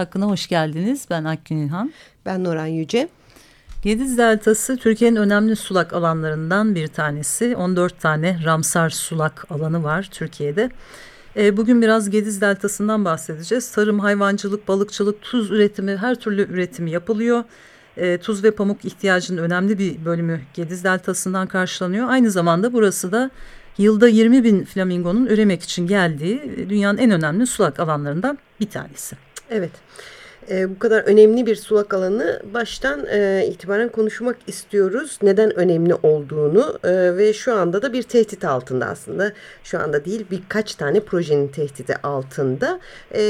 Hakkına hoş geldiniz. Ben Akgün İlhan. Ben Nuran Yüce. Gediz Deltası Türkiye'nin önemli sulak alanlarından bir tanesi. 14 tane Ramsar sulak alanı var Türkiye'de. E, bugün biraz Gediz Deltası'ndan bahsedeceğiz. Tarım, hayvancılık, balıkçılık, tuz üretimi, her türlü üretimi yapılıyor. E, tuz ve pamuk ihtiyacının önemli bir bölümü Gediz Deltası'ndan karşılanıyor. Aynı zamanda burası da yılda 20 bin flamingonun üremek için geldiği dünyanın en önemli sulak alanlarından bir tanesi. Evet. E, bu kadar önemli bir sulak alanı baştan e, itibaren konuşmak istiyoruz. Neden önemli olduğunu e, ve şu anda da bir tehdit altında aslında. Şu anda değil birkaç tane projenin tehdidi altında. E,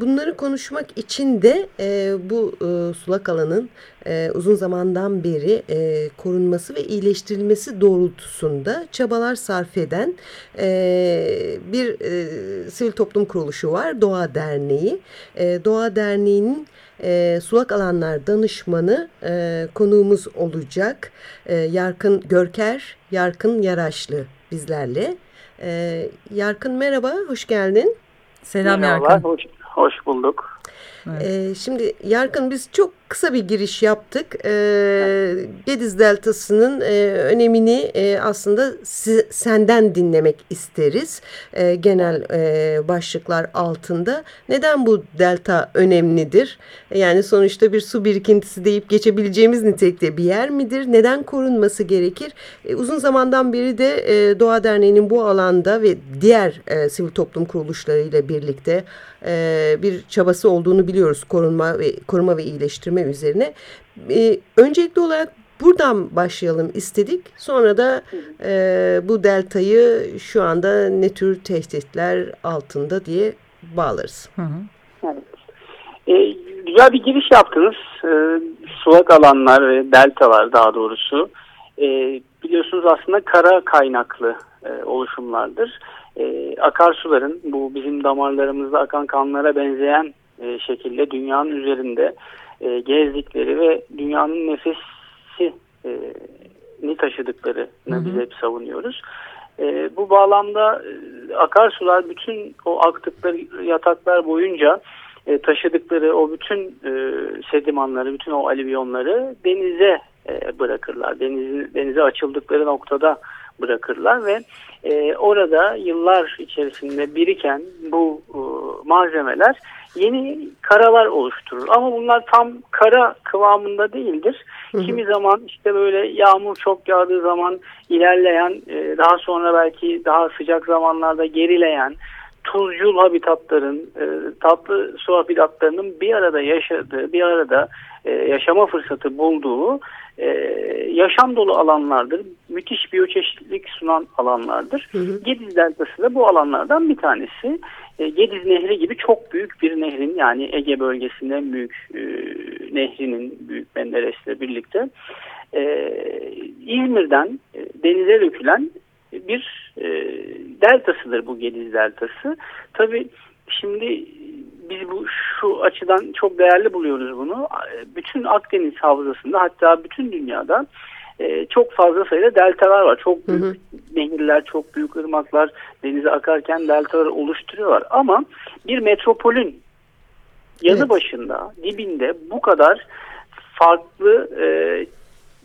bunları konuşmak için de e, bu e, sulak alanın e, uzun zamandan beri e, korunması ve iyileştirilmesi doğrultusunda çabalar sarf eden e, bir e, sivil toplum kuruluşu var. Doğa Derneği. E, Doğa Derneği'nin e, sulak alanlar danışmanı e, konuğumuz olacak. E, Yarkın Görker, Yarkın Yaraşlı bizlerle. E, Yarkın merhaba, hoş geldin. Selam Merhabalar, Yarkın. Hoş, hoş bulduk. Evet. E, şimdi Yarkın biz çok kısa bir giriş yaptık. E, Gediz Deltası'nın e, önemini e, aslında senden dinlemek isteriz. E, genel e, başlıklar altında. Neden bu delta önemlidir? Yani sonuçta bir su birikintisi deyip geçebileceğimiz nitelikte bir yer midir? Neden korunması gerekir? E, uzun zamandan beri de e, Doğa Derneği'nin bu alanda ve diğer e, sivil toplum kuruluşlarıyla birlikte e, bir çabası olduğunu biliyoruz korunma ve koruma ve iyileştirme üzerine. E, öncelikli olarak buradan başlayalım istedik. Sonra da e, bu deltayı şu anda ne tür tehditler altında diye bağlarız. Hı hı. Evet. E, güzel bir giriş yaptınız. E, sulak alanlar ve deltalar daha doğrusu. E, biliyorsunuz aslında kara kaynaklı e, oluşumlardır e, akarsuların bu bizim damarlarımızda akan kanlara benzeyen e, şekilde dünyanın üzerinde e, gezdikleri ve dünyanın nefesi e, ni taşıdıklarını hı hı. biz hep savunuyoruz. E, bu bağlamda e, akarsular bütün o aktıkları yataklar boyunca e, taşıdıkları o bütün e, sedimanları, bütün o alüvyonları denize e, bırakırlar. Deniz, denize açıldıkları noktada bırakırlar ve e, orada yıllar içerisinde biriken bu e, malzemeler yeni karalar oluşturur. Ama bunlar tam kara kıvamında değildir. Hı hı. Kimi zaman işte böyle yağmur çok yağdığı zaman ilerleyen, e, daha sonra belki daha sıcak zamanlarda gerileyen, tuzcul habitatların, e, tatlı su habitatlarının bir arada yaşadığı, bir arada e, yaşama fırsatı bulduğu e, yaşam dolu alanlardır. Müthiş biyoçeşitlilik sunan alanlardır. Hı hı. Gediz Deltası da bu alanlardan bir tanesi. E, Gediz Nehri gibi çok büyük bir nehrin yani Ege bölgesinde en büyük e, nehrinin Büyük Menderes'le birlikte e, İzmir'den e, denize dökülen bir e, deltasıdır bu Gediz Deltası. Tabi şimdi biz bu şu açıdan çok değerli buluyoruz bunu. Bütün Akdeniz havzasında hatta bütün dünyada e, çok fazla sayıda deltalar var. Çok büyük hı hı. nehirler, çok büyük ırmaklar denize akarken deltalar oluşturuyorlar. Ama bir metropolün yanı evet. başında, dibinde bu kadar farklı e,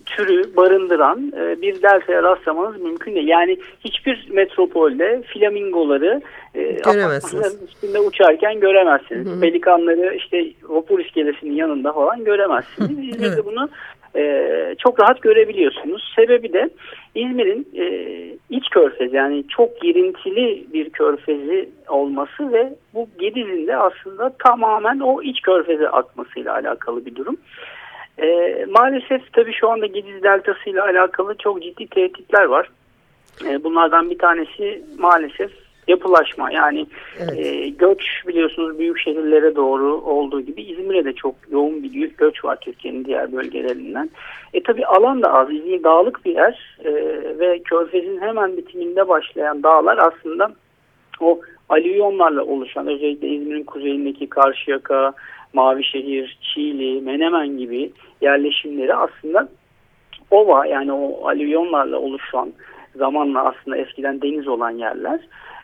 türü barındıran e, bir deltaya rastlamanız mümkün değil. Yani hiçbir metropolde flamingoları e, apartmanların üstünde uçarken göremezsiniz. Hı hı. Pelikanları işte vapur iskelesinin yanında falan göremezsiniz. İzmir'de evet. bunu e, çok rahat görebiliyorsunuz. Sebebi de İzmir'in e, iç körfez yani çok girintili bir körfezi olması ve bu Gediz'in de aslında tamamen o iç körfeze akmasıyla alakalı bir durum. E, maalesef tabii şu anda Gediz Deltası ile alakalı çok ciddi tehditler var. E, bunlardan bir tanesi maalesef yapılaşma yani evet. e, göç biliyorsunuz büyük şehirlere doğru olduğu gibi İzmir'e de çok yoğun bir göç var Türkiye'nin diğer bölgelerinden. E tabi alan da az. İzmir dağlık bir yer e, ve Körfez'in hemen bitiminde başlayan dağlar aslında o alüvyonlarla oluşan özellikle İzmir'in kuzeyindeki Karşıyaka, Mavişehir, Çiğli, Menemen gibi yerleşimleri aslında ova yani o alüvyonlarla oluşan zamanla aslında eskiden deniz olan yerler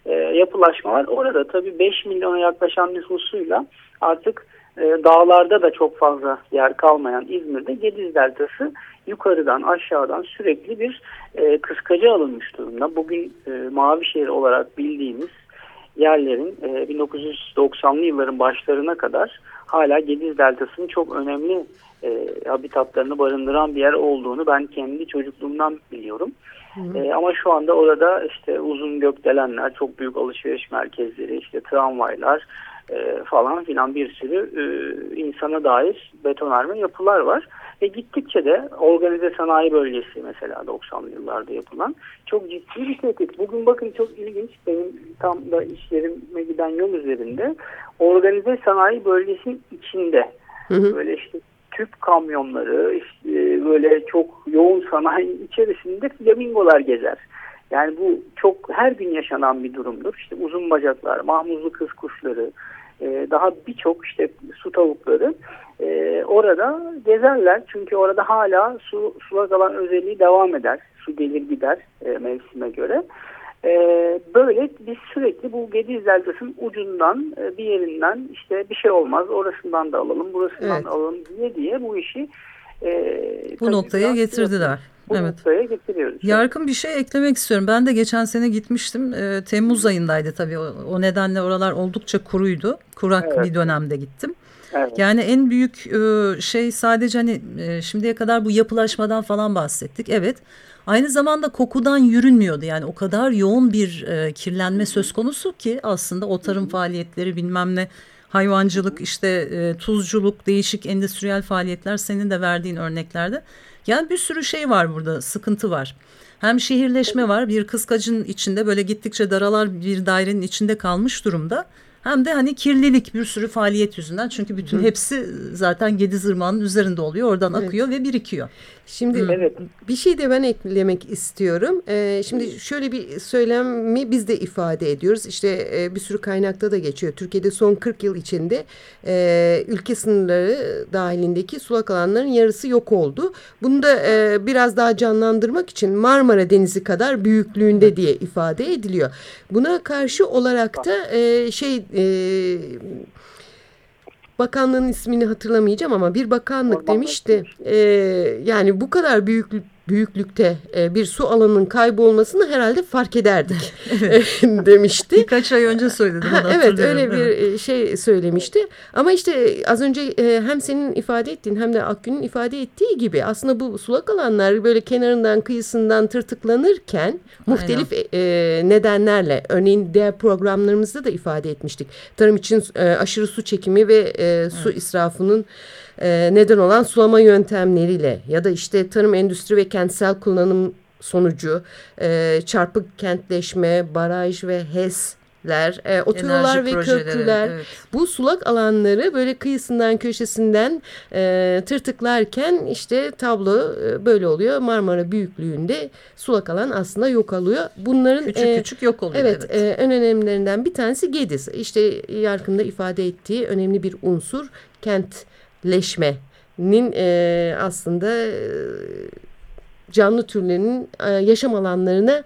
e, yapılaşmalar orada tabii 5 milyona yaklaşan nüfusuyla artık e, dağlarda da çok fazla yer kalmayan İzmir'de Gediz Deltası yukarıdan aşağıdan sürekli bir e, kıskacı alınmış durumda. Bugün e, Mavişehir olarak bildiğimiz yerlerin e, 1990'lı yılların başlarına kadar hala Gediz Deltası'nın çok önemli e, habitatlarını barındıran bir yer olduğunu ben kendi çocukluğumdan biliyorum. E, ama şu anda orada işte uzun gökdelenler, çok büyük alışveriş merkezleri, işte tramvaylar e, falan filan bir sürü e, insana dair betonarme yapılar var. Ve gittikçe de organize sanayi bölgesi mesela 90'lı yıllarda yapılan çok ciddi bir tehdit. Bugün bakın çok ilginç benim tam da iş yerime giden yol üzerinde organize sanayi bölgesinin içinde hı hı. böyle işte tüp kamyonları işte böyle çok yoğun sanayi içerisinde flamingolar gezer. Yani bu çok her gün yaşanan bir durumdur. İşte uzun bacaklar, mahmuzlu kız kuşları, e, daha birçok işte su tavukları e, orada gezerler. Çünkü orada hala su sulak alan özelliği devam eder. Su gelir gider e, mevsime göre. E, böyle biz sürekli bu Gediz Deltası'nın ucundan e, bir yerinden işte bir şey olmaz orasından da alalım burasından evet. da alalım diye diye bu işi e, bu noktaya getirdiler. Bu evet. noktaya getiriyoruz. Yarkın bir şey eklemek istiyorum. Ben de geçen sene gitmiştim. E, Temmuz ayındaydı tabii. O, o nedenle oralar oldukça kuruydu. Kurak evet. bir dönemde gittim. Evet. Yani en büyük e, şey sadece hani e, şimdiye kadar bu yapılaşmadan falan bahsettik. Evet. Aynı zamanda kokudan yürünmüyordu. Yani o kadar yoğun bir e, kirlenme söz konusu ki aslında o tarım faaliyetleri bilmem ne hayvancılık işte tuzculuk değişik endüstriyel faaliyetler senin de verdiğin örneklerde. Yani bir sürü şey var burada sıkıntı var. Hem şehirleşme var bir kıskacın içinde böyle gittikçe daralar bir dairenin içinde kalmış durumda. Hem de hani kirlilik bir sürü faaliyet yüzünden çünkü bütün Hı. hepsi zaten Gediz Irmağı'nın üzerinde oluyor oradan evet. akıyor ve birikiyor. Şimdi evet. bir şey de ben eklemek istiyorum. Ee, şimdi şöyle bir söylemi biz de ifade ediyoruz. İşte e, bir sürü kaynakta da geçiyor. Türkiye'de son 40 yıl içinde e, ülke sınırları dahilindeki sulak alanların yarısı yok oldu. Bunu da e, biraz daha canlandırmak için Marmara Denizi kadar büyüklüğünde diye ifade ediliyor. Buna karşı olarak da e, şey... E, bakanlığın ismini hatırlamayacağım ama bir bakanlık demişti. E, yani bu kadar büyük büyüklükte e, bir su alanının kaybolmasını herhalde fark ederdik demişti. Birkaç ay önce söyledim. Ha, evet öyle bir. E, şey söylemişti. Ama işte az önce e, hem senin ifade ettiğin hem de Akgün'ün ifade ettiği gibi aslında bu sulak alanlar böyle kenarından kıyısından tırtıklanırken muhtelif e, nedenlerle örneğin diğer programlarımızda da ifade etmiştik. Tarım için e, aşırı su çekimi ve e, su evet. israfının e, neden olan sulama yöntemleriyle ya da işte tarım endüstri ve kentsel kullanım sonucu e, çarpık kentleşme, baraj ve HES ler, e, otoyollar ve köprüler evet. bu sulak alanları böyle kıyısından köşesinden e, tırtıklarken işte tablo e, böyle oluyor. Marmara büyüklüğünde sulak alan aslında yok alıyor. Bunların küçük e, küçük yok oluyor. Evet, evet. E, en önemlilerinden bir tanesi Gediz. İşte Yarkın'da ifade ettiği önemli bir unsur kent leşmenin e, aslında e, canlı türlerinin e, yaşam alanlarına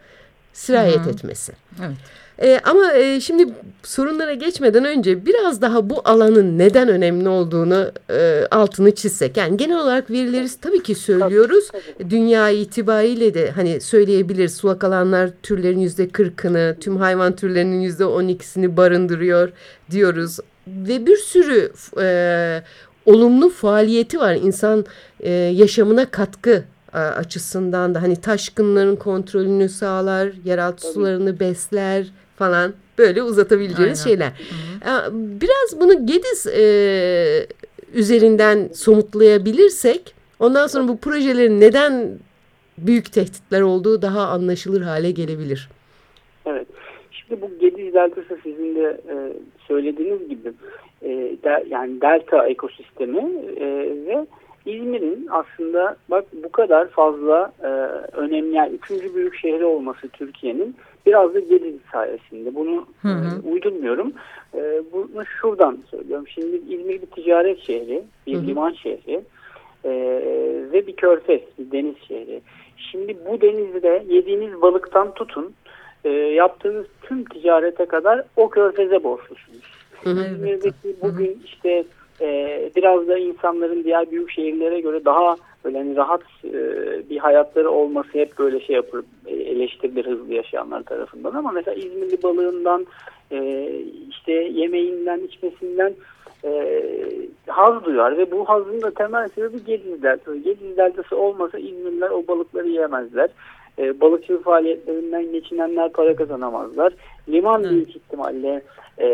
sirayet Hı -hı. etmesi. Evet. E, ama e, şimdi sorunlara geçmeden önce biraz daha bu alanın neden önemli olduğunu e, altını çizsek. Yani genel olarak verileri tabii ki söylüyoruz. Tabii, tabii. Dünya itibariyle de hani söyleyebiliriz. Sulak alanlar türlerin yüzde kırkını, tüm hayvan türlerinin yüzde on ikisini barındırıyor diyoruz. Ve bir sürü e, olumlu faaliyeti var insan e, yaşamına katkı açısından da hani taşkınların kontrolünü sağlar, yeraltı Tabii. sularını besler falan böyle uzatabileceğiniz Aynen. şeyler. Hı -hı. Biraz bunu Gediz e, üzerinden somutlayabilirsek ondan sonra bu projelerin neden büyük tehditler olduğu daha anlaşılır hale gelebilir. Evet. Şimdi bu Gediz Deltası sizin de e, söylediğiniz gibi e, de, yani delta ekosistemi e, ve İzmir'in aslında bak bu kadar fazla e, önemli yani üçüncü büyük şehri olması Türkiye'nin biraz da Gediz sayesinde. Bunu hı hı. E, uydurmuyorum. E, bunu şuradan söylüyorum. Şimdi İzmir bir ticaret şehri, bir hı hı. liman şehri e, ve bir körfez, bir deniz şehri. Şimdi bu denizde yediğiniz balıktan tutun e, yaptığınız tüm ticarete kadar o körfeze borçlusunuz. İzmir'deki bugün işte e, biraz da insanların diğer büyük şehirlere göre daha böyle hani rahat e, bir hayatları olması hep böyle şey yapır e, eleştirilir hızlı yaşayanlar tarafından ama mesela İzmirli balığından e, işte yemeğinden içmesinden e, haz duyar ve bu hazın da temel sebebi Gediz Deltası. Gediz Deltası olmasa İzmirliler o balıkları yiyemezler. E, balıkçılık faaliyetlerinden geçinenler para kazanamazlar. Liman büyük ihtimalle e,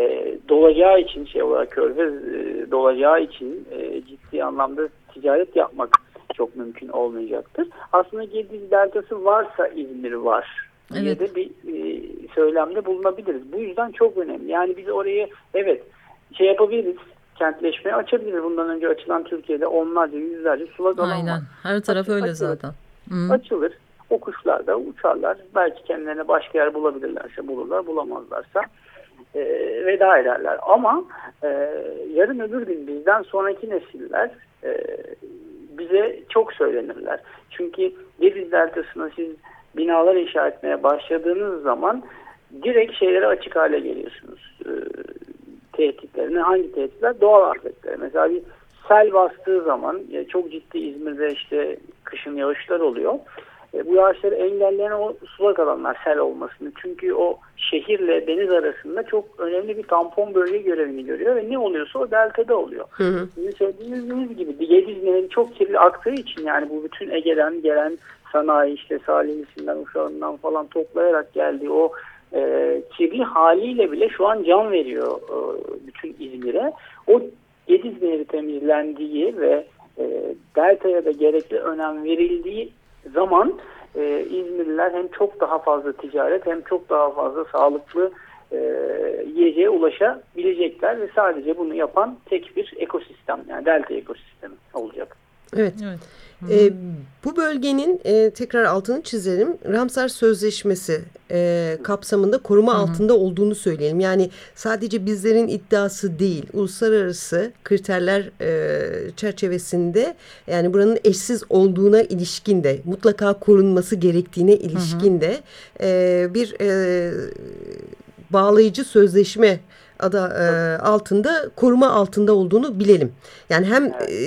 dolacağı için şey olarak körfez e, dolacağı için e, ciddi anlamda ticaret yapmak çok mümkün olmayacaktır. Aslında Gediz Deltası varsa İzmir var evet. diye de bir e, söylemde bulunabiliriz. Bu yüzden çok önemli. Yani biz orayı evet şey yapabiliriz kentleşmeye açabiliriz. Bundan önce açılan Türkiye'de onlarca yüzlerce sulak alan Aynen. var. Her taraf Açı, öyle açılır. zaten. Hı. Açılır. O kuşlar da uçarlar. Belki kendilerine başka yer bulabilirlerse bulurlar. Bulamazlarsa e, veda ederler. Ama e, yarın öbür gün bizden sonraki nesiller e, bize çok söylenirler. Çünkü Gediz Deltası'na siz binalar inşa etmeye başladığınız zaman direkt şeylere açık hale geliyorsunuz. E, tehditlerine hangi tehditler? Doğal afetler. Mesela bir sel bastığı zaman çok ciddi İzmir'de işte kışın yağışlar oluyor. E, bu yağışları engelleyen o sulak alanlar sel olmasını. Çünkü o şehirle deniz arasında çok önemli bir tampon bölge görevini görüyor ve ne oluyorsa o deltada oluyor. Hı hı. Sizin söylediğiniz gibi Gediz Nehri çok kirli aktığı için yani bu bütün Ege'den gelen sanayi işte Salihli'sinden, Uşağı'ndan falan toplayarak geldiği o e, kirli haliyle bile şu an can veriyor e, bütün İzmir'e. O Gediz Nehri temizlendiği ve e, Delta'ya da gerekli önem verildiği zaman e, İzmirliler hem çok daha fazla ticaret hem çok daha fazla sağlıklı e, yiyeceğe ulaşabilecekler ve sadece bunu yapan tek bir ekosistem yani delta ekosistemi olacak. Evet. evet. E, bu bölgenin e, tekrar altını çizelim. Ramsar Sözleşmesi e, kapsamında koruma Hı -hı. altında olduğunu söyleyelim. Yani sadece bizlerin iddiası değil, uluslararası kriterler e, çerçevesinde yani buranın eşsiz olduğuna ilişkin de mutlaka korunması gerektiğine ilişkin de e, bir e, bağlayıcı sözleşme adı e, altında koruma altında olduğunu bilelim. Yani hem e,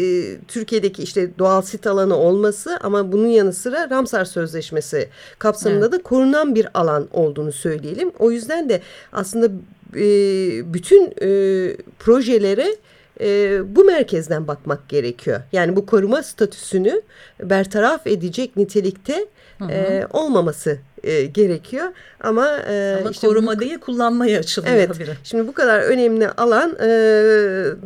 Türkiye'deki işte doğal sit alanı olması ama bunun yanı sıra Ramsar Sözleşmesi kapsamında evet. da korunan bir alan olduğunu söyleyelim. O yüzden de aslında e, bütün e, projelere e, bu merkezden bakmak gerekiyor. Yani bu koruma statüsünü bertaraf edecek nitelikte hı hı. E, olmaması e, gerekiyor. Ama, e, Ama işte koruma bu, değil kullanmaya açılıyor evet, habire. Şimdi bu kadar önemli alan e,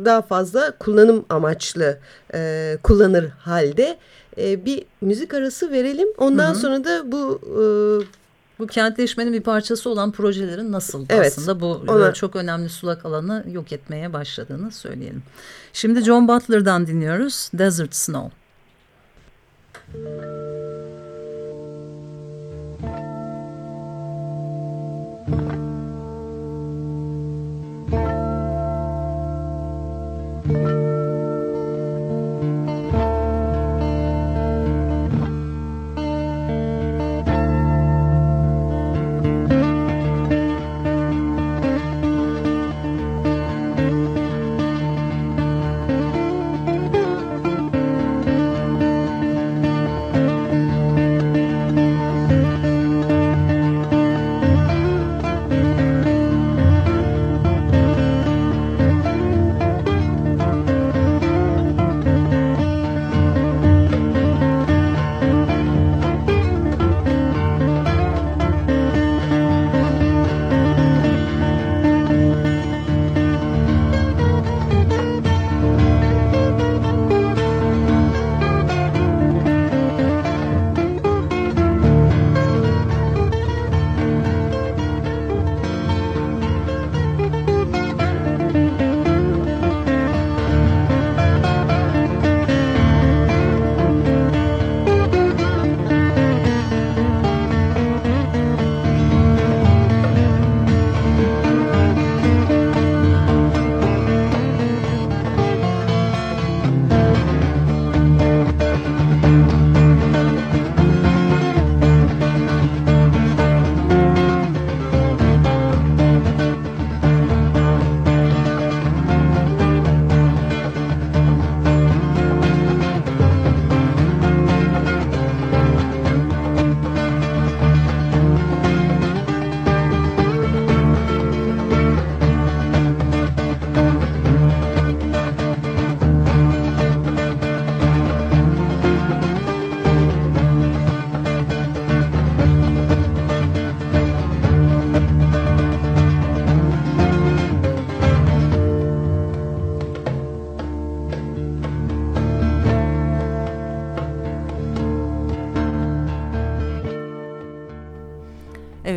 daha fazla kullanım amaçlı e, kullanır halde. E, bir müzik arası verelim. Ondan hı hı. sonra da bu... E, bu kentleşmenin bir parçası olan projelerin nasıl evet, aslında bu ona... çok önemli sulak alanı yok etmeye başladığını söyleyelim. Şimdi John Butler'dan dinliyoruz Desert Snow. Müzik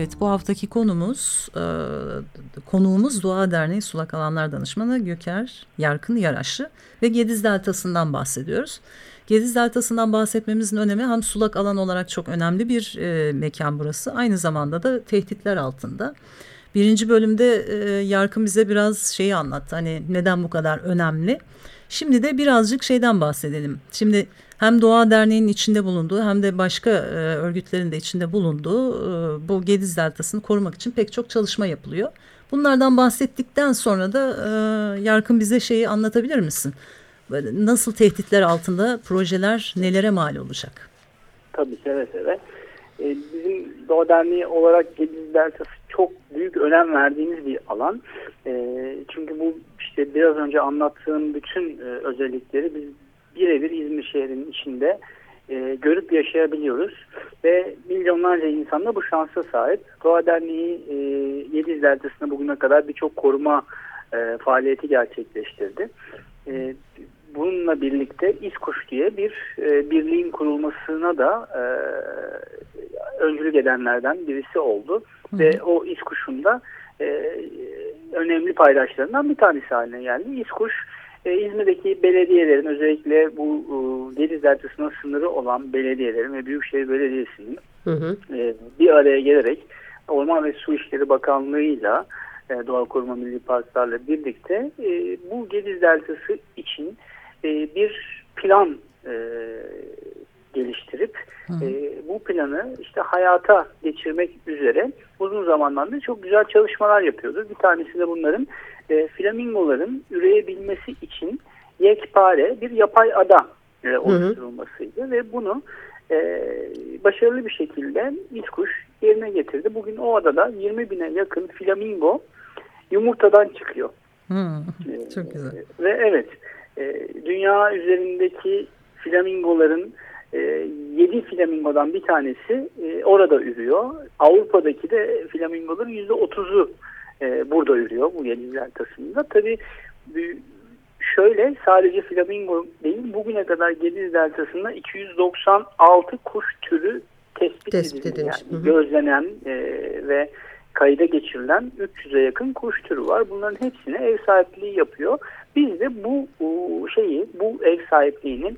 Evet bu haftaki konumuz e, konuğumuz Doğa Derneği Sulak Alanlar Danışmanı Göker Yarkın Yaraşlı ve Gediz Deltası'ndan bahsediyoruz. Gediz Deltası'ndan bahsetmemizin önemi hem sulak alan olarak çok önemli bir e, mekan burası. Aynı zamanda da tehditler altında. Birinci bölümde e, Yarkın bize biraz şeyi anlattı. Hani neden bu kadar önemli. Şimdi de birazcık şeyden bahsedelim. Şimdi hem Doğa Derneği'nin içinde bulunduğu hem de başka e, örgütlerin de içinde bulunduğu e, bu Gediz Deltası'nı korumak için pek çok çalışma yapılıyor. Bunlardan bahsettikten sonra da e, Yarkın bize şeyi anlatabilir misin? Nasıl tehditler altında projeler nelere mal olacak? Tabii seve seve. Ee, bizim Doğa Derneği olarak Gediz Deltası çok büyük önem verdiğimiz bir alan. Ee, çünkü bu işte biraz önce anlattığım bütün e, özellikleri biz birebir İzmir şehrinin içinde e, görüp yaşayabiliyoruz. Ve milyonlarca insan da bu şansa sahip. Doğa Derneği e, Yediz Deltası'nda bugüne kadar birçok koruma e, faaliyeti gerçekleştirdi. E, bununla birlikte İSKUŞ diye bir e, birliğin kurulmasına da e, öncülük edenlerden birisi oldu. Hı. Ve o İSKUŞ'un da e, önemli paydaşlarından bir tanesi haline geldi. İSKUŞ e, İzmir'deki belediyelerin özellikle bu e, Gediz Deltası'na sınırı olan belediyelerin ve Büyükşehir Belediyesi'nin hı hı. E, bir araya gelerek Orman ve Su İşleri Bakanlığı'yla e, Doğa Koruma Milli Parklar'la birlikte e, bu Gediz Deltası için e, bir plan e, geliştirip e, bu planı işte hayata geçirmek üzere uzun zamandan beri çok güzel çalışmalar yapıyoruz. Bir tanesi de bunların e, flamingoların üreyebilmesi için yekpare bir yapay ada e, oluşturulmasıydı ve bunu e, başarılı bir şekilde İzkuş yerine getirdi. Bugün o adada 20 bine yakın flamingo yumurtadan çıkıyor. Hmm, çok güzel. E, ve evet e, dünya üzerindeki flamingoların e, 7 flamingodan bir tanesi e, orada ürüyor. Avrupa'daki de flamingoların %30'u e, burada ürüyor bu Yeniz Deltası'nda. Tabii şöyle sadece flamingo değil bugüne kadar Gediz Deltası'nda 296 kuş türü tespit, tespit edilmiş. Yani gözlenen e, ve kayda geçirilen 300'e yakın kuş türü var. Bunların hepsine ev sahipliği yapıyor. Biz de bu, şeyi, bu ev sahipliğini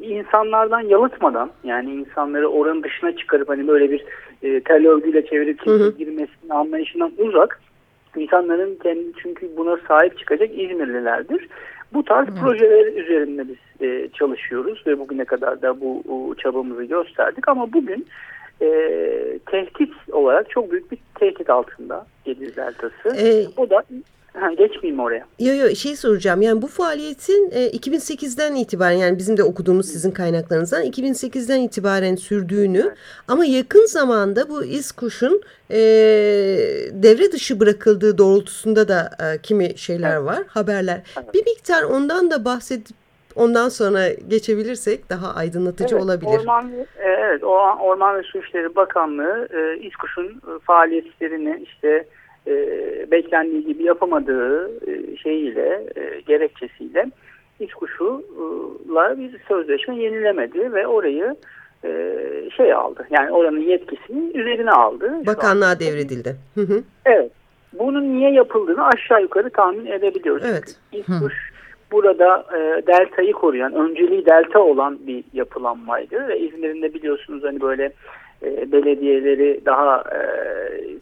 insanlardan yalıtmadan yani insanları oranın dışına çıkarıp hani böyle bir e, tel örgüyle çevirip girmesinin anlayışından uzak insanların kendi çünkü buna sahip çıkacak İzmirlilerdir. Bu tarz evet. projeler üzerinde biz e, çalışıyoruz ve bugüne kadar da bu o, çabamızı gösterdik ama bugün e, tehdit olarak çok büyük bir tehdit altında Gediz Deltası. Ee, o da Ha, geçmeyeyim oraya. Yok yok şey soracağım. Yani bu faaliyetin e, 2008'den itibaren yani bizim de okuduğumuz sizin kaynaklarınızdan 2008'den itibaren sürdüğünü evet. ama yakın zamanda bu İzkuş'un e, devre dışı bırakıldığı doğrultusunda da e, kimi şeyler evet. var, haberler. Evet. Bir miktar ondan da bahsedip ondan sonra geçebilirsek daha aydınlatıcı evet, olabilir. Orman, evet, Orman ve Su İşleri Bakanlığı e, İzkuş'un e, faaliyetlerini işte e, beklendiği gibi yapamadığı e, şeyiyle, e, gerekçesiyle iç kuşuyla bir sözleşme yenilemedi ve orayı e, şey aldı. Yani oranın yetkisini üzerine aldı. Bakanlığa devredildi. Hı hı. Evet. Bunun niye yapıldığını aşağı yukarı tahmin edebiliyoruz. Evet. İlk kuş burada e, deltayı koruyan, önceliği delta olan bir yapılanmaydı ve İzmir'in de biliyorsunuz hani böyle e, belediyeleri daha e,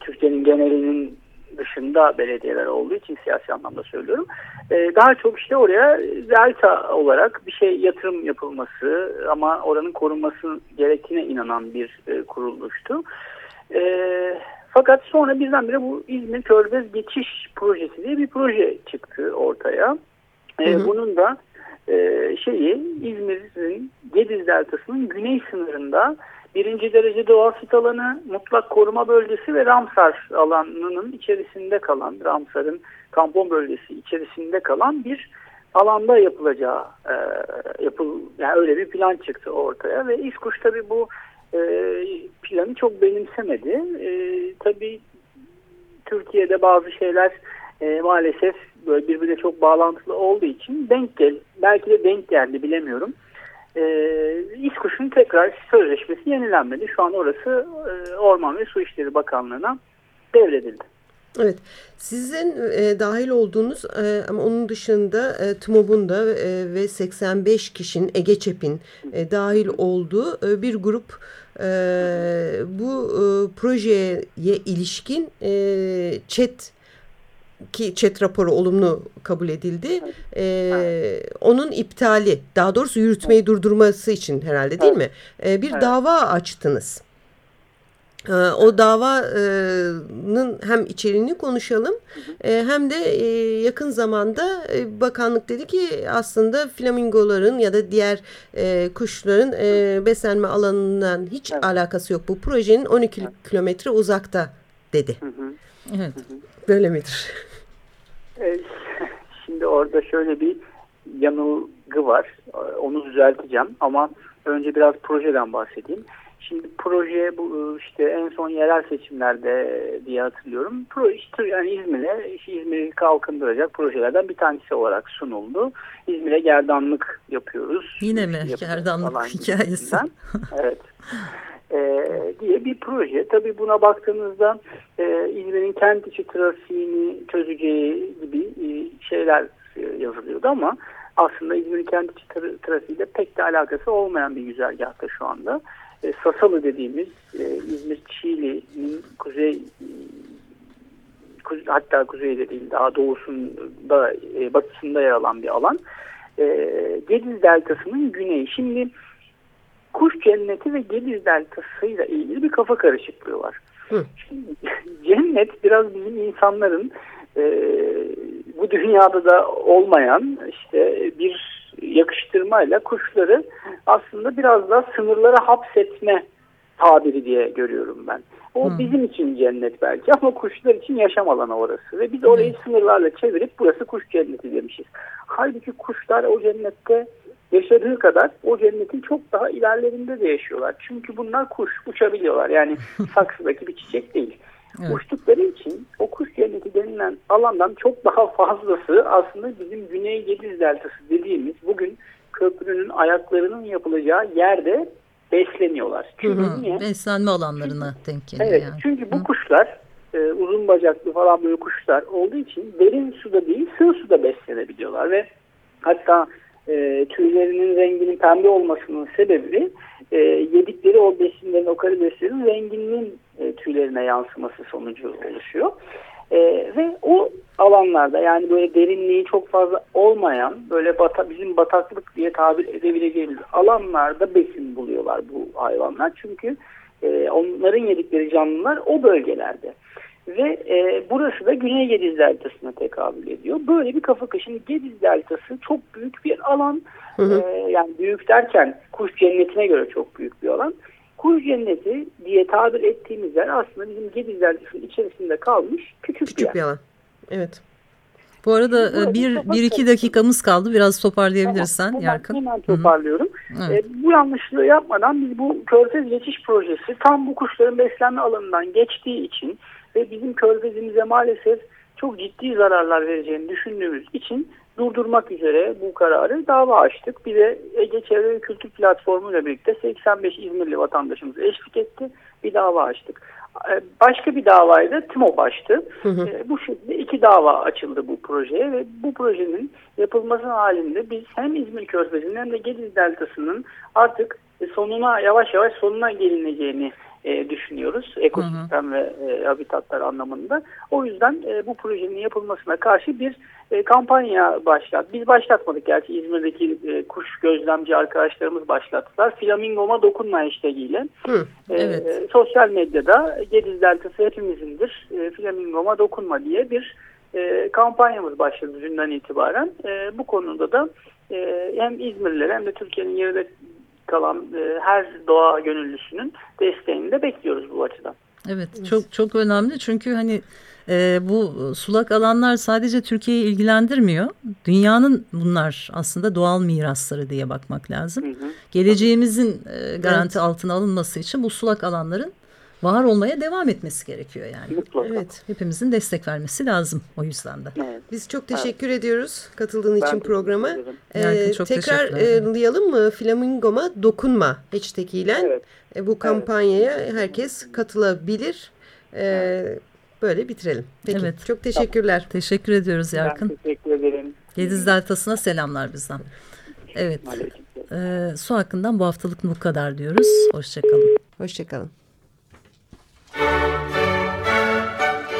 Türkiye'nin genelinin dışında belediyeler olduğu için siyasi anlamda söylüyorum. E, daha çok işte oraya delta olarak bir şey yatırım yapılması ama oranın korunması gerektiğine inanan bir e, kuruluştu. E, fakat sonra birdenbire bu İzmir Körfez Geçiş Projesi diye bir proje çıktı ortaya. E, hı hı. Bunun da e, şeyi İzmir'in Gediz Deltası'nın güney sınırında birinci derece doğal sit alanı, mutlak koruma bölgesi ve Ramsar alanının içerisinde kalan, Ramsar'ın tampon bölgesi içerisinde kalan bir alanda yapılacağı e, yapıl yani öyle bir plan çıktı ortaya ve İskuş tabi bu e, planı çok benimsemedi. E, tabi Türkiye'de bazı şeyler e, maalesef böyle birbirine çok bağlantılı olduğu için denk gel belki de denk geldi bilemiyorum e, İSKUŞ'un tekrar sözleşmesi yenilenmedi. Şu an orası e, Orman ve Su İşleri Bakanlığı'na devredildi. Evet, sizin e, dahil olduğunuz e, ama onun dışında e, TMOB'un da e, ve 85 kişinin Ege Çep'in e, dahil olduğu e, bir grup e, bu e, projeye ilişkin e, chat ki chat raporu olumlu kabul edildi. Ee, onun iptali, daha doğrusu yürütmeyi durdurması için herhalde değil mi? Ee, bir dava açtınız. Ee, o davanın hem içeriğini konuşalım e, hem de e, yakın zamanda e, bakanlık dedi ki aslında flamingoların ya da diğer kuşların beslenme alanından hiç alakası yok. Bu projenin 12 kilometre uzakta dedi. Evet. Böyle midir? Orada şöyle bir yanılgı var. Onu düzelteceğim ama önce biraz projeden bahsedeyim. Şimdi proje bu işte en son yerel seçimlerde diye hatırlıyorum. Pro işte yani İzmir'e İzmir'i kalkındıracak projelerden bir tanesi olarak sunuldu. İzmir'e gerdanlık yapıyoruz. Yine mi gerdanlık hikayesi? evet. Ee, diye bir proje. Tabii buna baktığınızda e, İzmir'in kent içi trafiğini çözeceği gibi e, şeyler e, yazılıyordu ama aslında İzmir'in tra trafiğiyle pek de alakası olmayan bir güzergahta şu anda e, Sasalı dediğimiz e, İzmir Çiğli'nin kuzey kuzey, hatta kuzeyde değil daha doğusunda e, batısında yer alan bir alan. E, Gediz Deltası'nın güneyi. Şimdi kuş cenneti ve Gediz Deltası'yla ilgili bir kafa karışıklığı var. Hı. Şimdi, cennet biraz bizim insanların e, bu dünyada da olmayan işte bir yakıştırmayla kuşları aslında biraz daha sınırlara hapsetme tabiri diye görüyorum ben. O hmm. bizim için cennet belki ama kuşlar için yaşam alanı orası. Ve biz orayı hmm. sınırlarla çevirip burası kuş cenneti demişiz. Halbuki kuşlar o cennette yaşadığı kadar o cennetin çok daha ilerlerinde de yaşıyorlar. Çünkü bunlar kuş, uçabiliyorlar. Yani saksıdaki bir çiçek değil. Evet. Uçtukları için o kuş cenneti denilen alandan çok daha fazlası aslında bizim Güney Gediz Deltası dediğimiz bugün köprünün ayaklarının yapılacağı yerde besleniyorlar. Çünkü hı hı. niye? Beslenme alanlarına denk geliyor. Evet yani. çünkü bu hı. kuşlar e, uzun bacaklı falan böyle kuşlar olduğu için derin suda değil sığ suda beslenebiliyorlar ve hatta e, tüylerinin renginin pembe olmasının sebebi e, yedikleri o besinlerin, o karideslerin renginin e, tüylerine yansıması sonucu oluşuyor. E, ve o alanlarda yani böyle derinliği çok fazla olmayan böyle bata, bizim bataklık diye tabir edebileceğimiz alanlarda besin buluyorlar bu hayvanlar. Çünkü e, onların yedikleri canlılar o bölgelerde. Ve e, burası da Güney Gediz Deltası'na tekabül ediyor. Böyle bir kafa kışın Gediz Deltası çok büyük bir alan. Hı hı. E, yani büyük derken kuş cennetine göre çok büyük bir alan. Kuş cenneti diye tabir ettiğimiz yer aslında bizim Gediz Deltası'nın içerisinde kalmış küçük, küçük bir yer. bir alan. Evet. Bu arada e, bir, bir iki dakikamız kaldı. Biraz toparlayabilirsen tamam, Yarkın. Hemen toparlıyorum. Hı -hı. Evet. E, bu yanlışlığı yapmadan biz bu Körfez Geçiş Projesi tam bu kuşların beslenme alanından geçtiği için ve bizim körfezimize maalesef çok ciddi zararlar vereceğini düşündüğümüz için durdurmak üzere bu kararı dava açtık. Bir de Ege Çevre ve Kültür Platformu ile birlikte 85 İzmirli vatandaşımız eşlik etti. Bir dava açtık. Ee, başka bir davaydı TİMOP açtı. Hı hı. Ee, bu şekilde iki dava açıldı bu projeye ve bu projenin yapılması halinde biz hem İzmir Körfezi'nin hem de Gediz Deltası'nın artık sonuna yavaş yavaş sonuna gelineceğini e, düşünüyoruz. Ekosistem hı hı. ve e, habitatlar anlamında. O yüzden e, bu projenin yapılmasına karşı bir e, kampanya başlat. Biz başlatmadık gerçi İzmir'deki e, kuş gözlemci arkadaşlarımız başlattılar. Flamingoma dokunma hashtag'iyle. Hı, e, evet. e, sosyal medyada Gediz Deltası hepimizindir. E, Flamingoma dokunma diye bir e, kampanyamız başladı dünden itibaren. E, bu konuda da e, hem İzmirliler hem de Türkiye'nin kalan e, her doğa gönüllüsünün desteğini de bekliyoruz bu açıdan. Evet, evet. çok çok önemli çünkü hani e, bu sulak alanlar sadece Türkiye'yi ilgilendirmiyor. Dünyanın bunlar aslında doğal mirasları diye bakmak lazım. Hı hı. Geleceğimizin e, garanti evet. altına alınması için bu sulak alanların var olmaya devam etmesi gerekiyor yani. Mutlaka. Evet, hepimizin destek vermesi lazım o yüzden de. Evet. Biz çok teşekkür ediyoruz katıldığın Ben için programa. Yarkın, çok tekrar teşekkürler. e, mı? Flamingoma dokunma hashtag ile Evet. e, bu kampanyaya herkes katılabilir. E, böyle bitirelim. Peki. Evet. Çok teşekkürler. Teşekkür ediyoruz Yarkın. Ben teşekkür ederim. Gediz Deltası'na selamlar bizden. Evet, Aleykümselam. e, su hakkından bu haftalık bu kadar diyoruz. Hoşçakalın. Hoşçakalın.